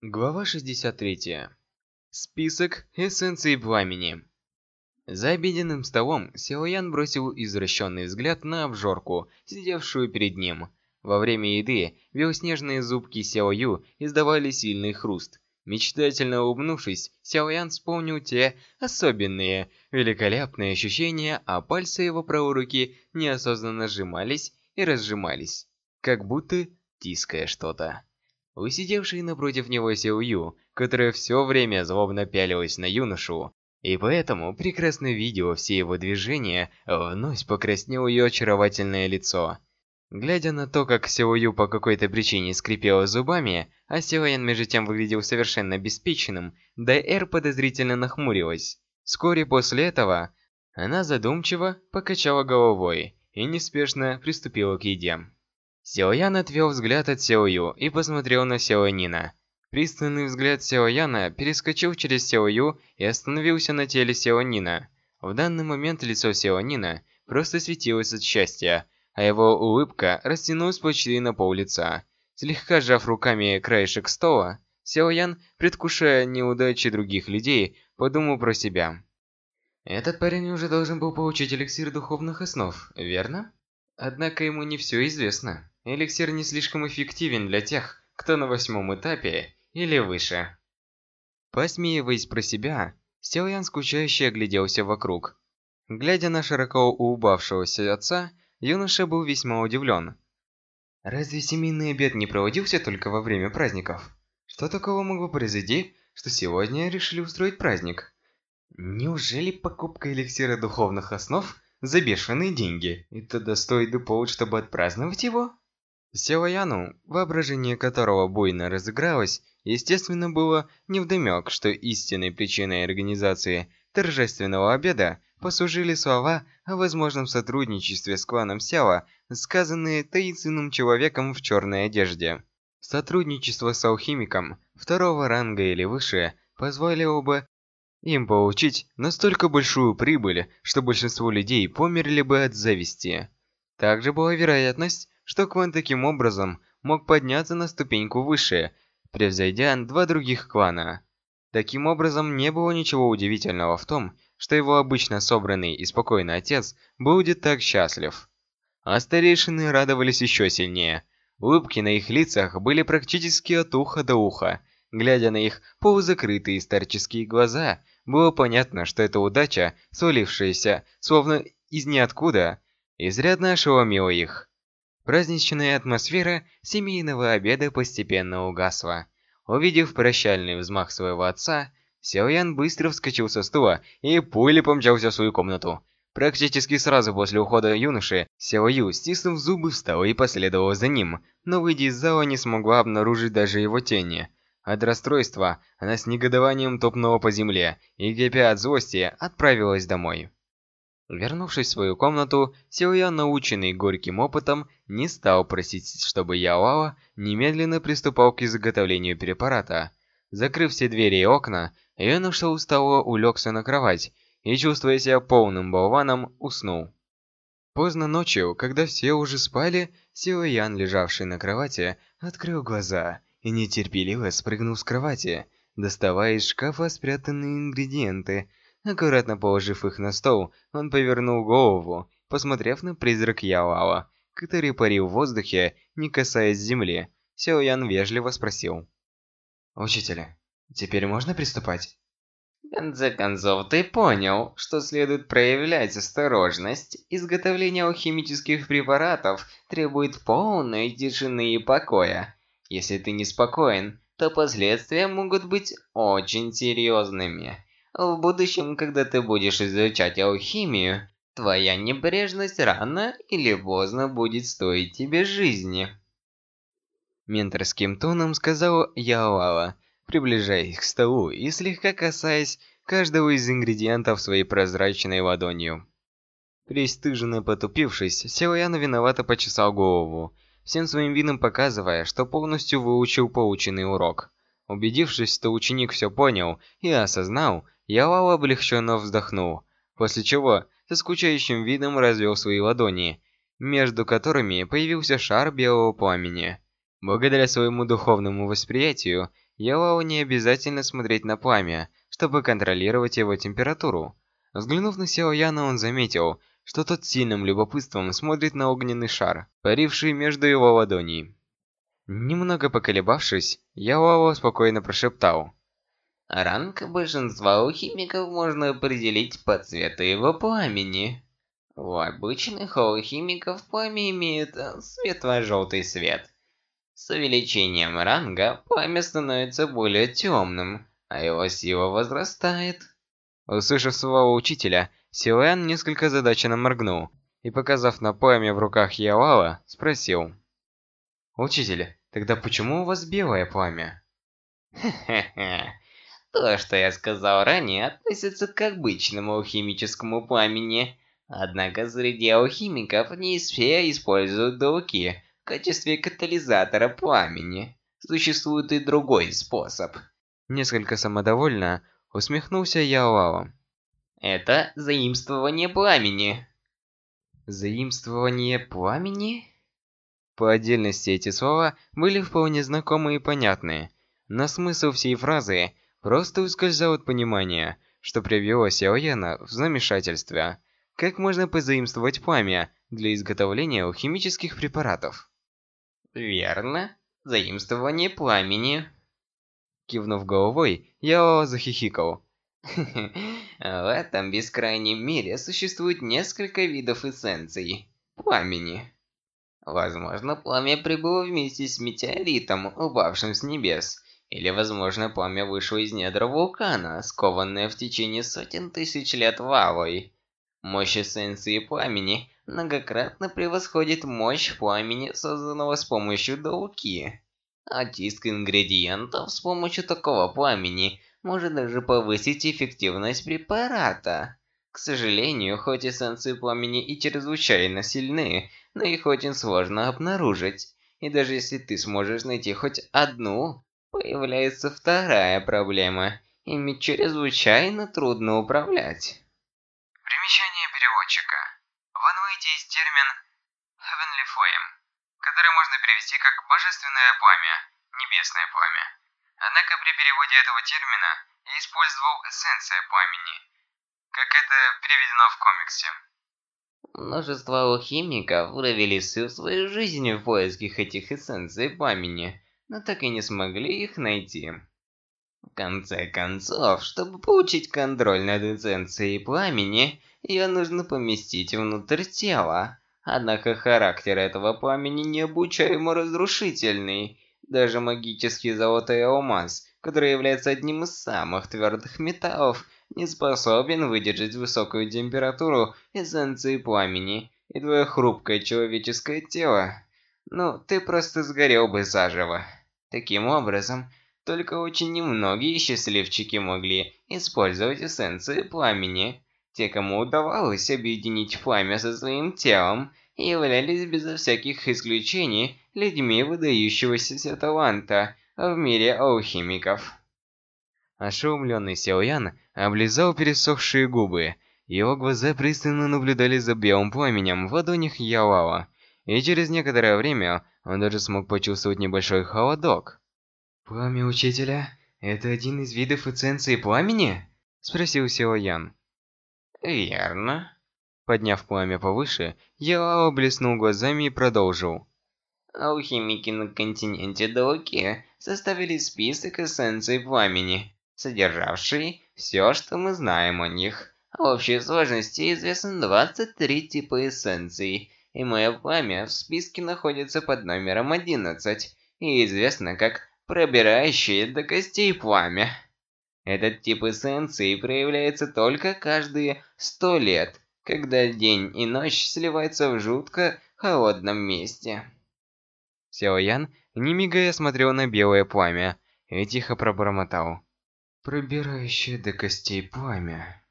Глава 63. Список эссенций пламени. За обеденным столом Силуян бросил извращенный взгляд на обжорку, сидевшую перед ним. Во время еды белоснежные зубки Сяо Ю издавали сильный хруст. Мечтательно улыбнувшись, Сяоян вспомнил те особенные, великолепные ощущения, а пальцы его правой руки неосознанно сжимались и разжимались, как будто тиская что-то. Усидевший напротив него Сил Ю, которая все время злобно пялилась на юношу, и поэтому прекрасно видела все его движения, вновь покраснело ее очаровательное лицо. Глядя на то, как Сил Ю по какой-то причине скрипела зубами, а Силаян между тем выглядел совершенно обеспеченным, Дайэр подозрительно нахмурилась. Вскоре после этого она задумчиво покачала головой и неспешно приступила к еде. Силаян отвел взгляд от Силою и посмотрел на Силанина. Пристальный взгляд Силаяна перескочил через Силою и остановился на теле Силанина. В данный момент лицо Силанина просто светилось от счастья, а его улыбка растянулась почти на пол лица. Слегка сжав руками краешек стола, Силаян, предвкушая неудачи других людей, подумал про себя. Этот парень уже должен был получить эликсир духовных основ, верно? Однако ему не все известно. Эликсир не слишком эффективен для тех, кто на восьмом этапе или выше. Посмеиваясь про себя, Силаян скучающе огляделся вокруг. Глядя на широко улыбавшегося отца, юноша был весьма удивлен. Разве семейный обед не проводился только во время праздников? Что такого могло произойти, что сегодня решили устроить праздник? Неужели покупка эликсира духовных основ за бешеные деньги? Это достоит повод, чтобы отпраздновать его? Силаяну, воображение которого буйно разыгралось, естественно, было невдомёк, что истинной причиной организации торжественного обеда послужили слова о возможном сотрудничестве с кланом Сяо, сказанные таинственным человеком в черной одежде. Сотрудничество с алхимиком второго ранга или выше позволило бы им получить настолько большую прибыль, что большинство людей померли бы от зависти. Также была вероятность, что клан таким образом мог подняться на ступеньку выше, превзойдя два других клана. Таким образом, не было ничего удивительного в том, что его обычно собранный и спокойный отец будет так счастлив. А старейшины радовались еще сильнее. Улыбки на их лицах были практически от уха до уха. Глядя на их полузакрытые старческие глаза, было понятно, что эта удача, свалившаяся, словно из ниоткуда, изрядно ошеломила их. Праздничная атмосфера семейного обеда постепенно угасла. Увидев прощальный взмах своего отца, Сяоян быстро вскочил со стула и пулей помчался в свою комнату. Практически сразу после ухода юноши, Сяо Ю, стиснув зубы, встала и последовала за ним, но выйдя из зала не смогла обнаружить даже его тени. От расстройства она с негодованием топнула по земле и, кипя от злости, отправилась домой. Вернувшись в свою комнату, Силуя, наученный горьким опытом, не стал просить, чтобы Яоао немедленно приступал к изготовлению препарата. Закрыв все двери и окна, юноша устало улегся на кровать и, чувствуя себя полным болваном, уснул. Поздно ночью, когда все уже спали, Силуян, лежавший на кровати, открыл глаза и нетерпеливо спрыгнул с кровати, доставая из шкафа спрятанные ингредиенты – Аккуратно положив их на стол, он повернул голову, посмотрев на призрак Ялала, который парил в воздухе, не касаясь земли. Сяо вежливо спросил. «Учителя, теперь можно приступать?» В конце концов, ты понял, что следует проявлять осторожность. Изготовление алхимических препаратов требует полной тишины и покоя. Если ты неспокоен, то последствия могут быть очень серьезными. В будущем, когда ты будешь изучать алхимию, твоя небрежность рано или поздно будет стоить тебе жизни. Менторским тоном сказал Яоала, приближаясь к столу и слегка касаясь каждого из ингредиентов своей прозрачной ладонью. Пристыженно потупившись, Силаян виновато почесал голову, всем своим видом показывая, что полностью выучил полученный урок. Убедившись, что ученик все понял и осознал, Ялал облегченно вздохнул, после чего со скучающим видом развел свои ладони, между которыми появился шар белого пламени. Благодаря своему духовному восприятию, Ялао не обязательно смотреть на пламя, чтобы контролировать его температуру. Взглянув на Сяо Яна, он заметил, что тот сильным любопытством смотрит на огненный шар, паривший между его ладоней. Немного поколебавшись, Ялао спокойно прошептал. Ранг большинства у химиков можно определить по цвету его пламени. У обычных алхимиков пламя имеет э, светло-желтый цвет. С увеличением ранга пламя становится более темным, а его сила возрастает. Услышав своего учителя, Силуэн несколько задаченно моргнул и, показав на пламя в руках Ялала, спросил. «Учитель, тогда почему у вас белое пламя?» «Хе-хе-хе, то, что я сказал ранее, относится к обычному алхимическому пламени. Однако среди алхимиков не все используют долги в качестве катализатора пламени. Существует и другой способ. Несколько самодовольно усмехнулся Яолао. Это заимствование пламени. Заимствование пламени? По отдельности эти слова были вполне знакомы и понятны, но смысл всей фразы Просто ускользал от понимания, что привело Сяояна в замешательство. Как можно позаимствовать пламя для изготовления алхимических препаратов? Верно. Заимствование пламени. Кивнув головой, Яо захихикал. В этом бескрайнем мире существует несколько видов эссенций пламени. Возможно, пламя прибыло вместе с метеоритом, упавшим с небес, или, возможно, пламя вышло из недр вулкана, скованное в течение сотен тысяч лет лавой. Мощь эссенции пламени многократно превосходит мощь пламени, созданного с помощью долки. Очистка ингредиентов с помощью такого пламени может даже повысить эффективность препарата. К сожалению, хоть эссенции пламени и чрезвычайно сильны, но их очень сложно обнаружить. И даже если ты сможешь найти хоть одну, Появляется вторая проблема. Ими чрезвычайно трудно управлять. Примечание переводчика. В анвейте есть термин «heavenly flame», который можно перевести как «божественное пламя», «небесное пламя». Однако при переводе этого термина я использовал «эссенция пламени», как это переведено в комиксе. Множество алхимиков провели всю свою жизнь в поисках этих эссенций пламени – но так и не смогли их найти. В конце концов, чтобы получить контроль над эссенцией пламени, ее нужно поместить внутрь тела. Однако характер этого пламени необучаемо разрушительный. Даже магический золотой алмаз, который является одним из самых твердых металлов, не способен выдержать высокую температуру эссенции пламени, и твое хрупкое человеческое тело. Ну, ты просто сгорел бы заживо. Таким образом, только очень немногие счастливчики могли использовать эссенции пламени. Те, кому удавалось объединить пламя со своим телом, являлись безо всяких исключений людьми выдающегося таланта в мире алхимиков. Ошеломленный Сяоян облизал пересохшие губы. Его глаза пристально наблюдали за белым пламенем в ладонях Ялао. И через некоторое время он даже смог почувствовать небольшой холодок. «Пламя Учителя? Это один из видов эссенции пламени?» Спросил Сио Ян. «Верно». Подняв пламя повыше, Ялао блеснул глазами и продолжил. Алхимики на континенте Далоке составили список эссенций пламени, содержавший все, что мы знаем о них. В общей сложности известно 23 типа эссенций, и мое пламя в списке находится под номером 11 и известно как пробирающее до костей пламя. Этот тип эссенции проявляется только каждые 100 лет, когда день и ночь сливаются в жутко холодном месте. Сяо Ян, не мигая, смотрел на белое пламя и тихо пробормотал. «Пробирающее до костей пламя».